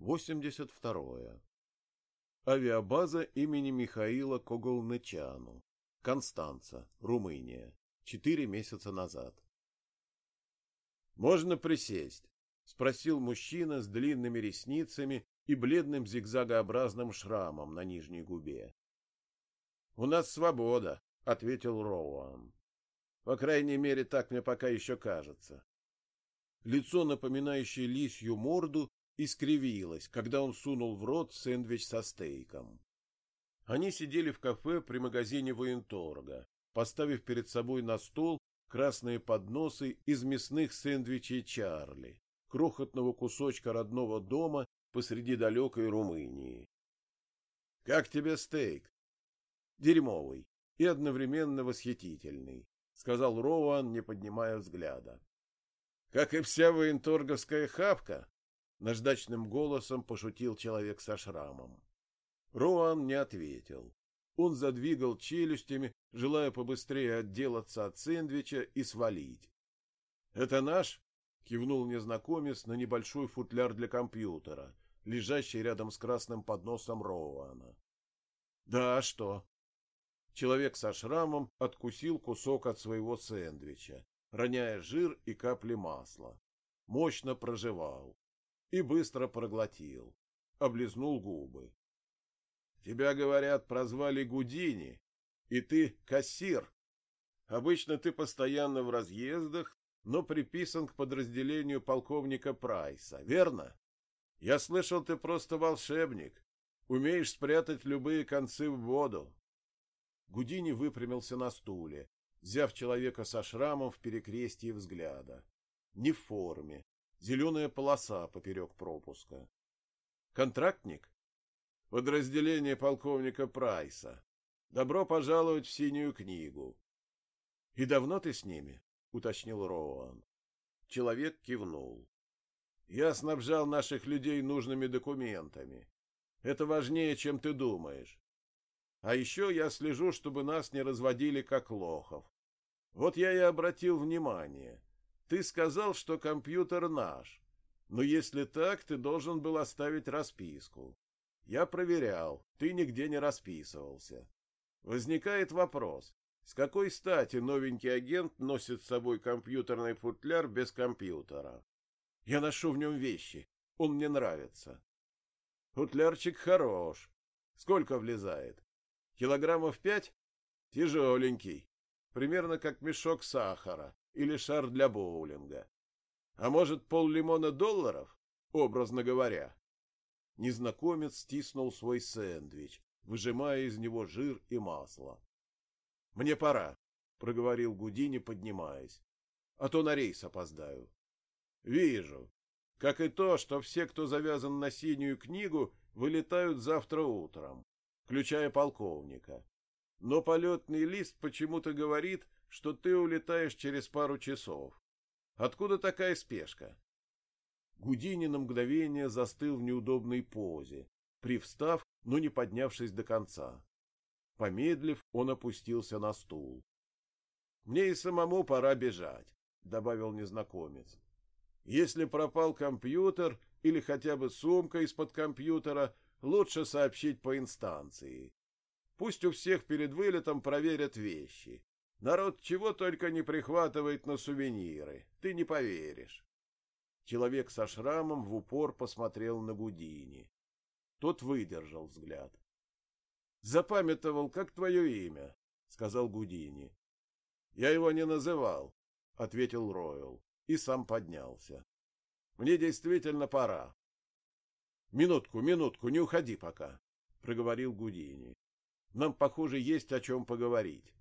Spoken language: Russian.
82. Авиабаза имени Михаила Коголнычану. Констанца, Румыния. Четыре месяца назад. «Можно присесть?» — спросил мужчина с длинными ресницами и бледным зигзагообразным шрамом на нижней губе. «У нас свобода», — ответил Роуан. «По крайней мере, так мне пока еще кажется». Лицо, напоминающее лисью морду, искривилось, когда он сунул в рот сэндвич со стейком. Они сидели в кафе при магазине военторга, поставив перед собой на стол красные подносы из мясных сэндвичей Чарли, крохотного кусочка родного дома посреди далекой Румынии. — Как тебе стейк? — Дерьмовый и одновременно восхитительный, — сказал Роуан, не поднимая взгляда. — Как и вся военторговская хавка, Наждачным голосом пошутил человек со шрамом. Роан не ответил. Он задвигал челюстями, желая побыстрее отделаться от сэндвича и свалить. — Это наш? — кивнул незнакомец на небольшой футляр для компьютера, лежащий рядом с красным подносом Роуана. — Да, а что? Человек со шрамом откусил кусок от своего сэндвича, роняя жир и капли масла. Мощно прожевал и быстро проглотил, облизнул губы. Тебя, говорят, прозвали Гудини, и ты кассир. Обычно ты постоянно в разъездах, но приписан к подразделению полковника Прайса, верно? Я слышал, ты просто волшебник, умеешь спрятать любые концы в воду. Гудини выпрямился на стуле, взяв человека со шрамом в перекрестии взгляда. Не в форме, зеленая полоса поперек пропуска. Контрактник? Подразделение полковника Прайса. Добро пожаловать в синюю книгу. И давно ты с ними? уточнил Роуан. Человек кивнул. Я снабжал наших людей нужными документами. Это важнее, чем ты думаешь. А еще я слежу, чтобы нас не разводили как лохов. Вот я и обратил внимание. Ты сказал, что компьютер наш. Но если так, ты должен был оставить расписку. Я проверял, ты нигде не расписывался. Возникает вопрос, с какой стати новенький агент носит с собой компьютерный футляр без компьютера? Я ношу в нем вещи, он мне нравится. Футлярчик хорош. Сколько влезает? Килограммов пять? Тяжеленький. Примерно как мешок сахара или шар для боулинга. А может, пол-лимона долларов, образно говоря? Незнакомец стиснул свой сэндвич, выжимая из него жир и масло. — Мне пора, — проговорил Гудини, поднимаясь. — А то на рейс опоздаю. — Вижу. Как и то, что все, кто завязан на синюю книгу, вылетают завтра утром, включая полковника. Но полетный лист почему-то говорит, что ты улетаешь через пару часов. Откуда такая спешка? Гудини на мгновение застыл в неудобной позе, привстав, но не поднявшись до конца. Помедлив, он опустился на стул. — Мне и самому пора бежать, — добавил незнакомец. — Если пропал компьютер или хотя бы сумка из-под компьютера, лучше сообщить по инстанции. Пусть у всех перед вылетом проверят вещи. Народ чего только не прихватывает на сувениры, ты не поверишь. Человек со шрамом в упор посмотрел на Гудини. Тот выдержал взгляд. — Запамятовал, как твое имя, — сказал Гудини. — Я его не называл, — ответил Ройл и сам поднялся. — Мне действительно пора. — Минутку, минутку, не уходи пока, — проговорил Гудини. — Нам, похоже, есть о чем поговорить.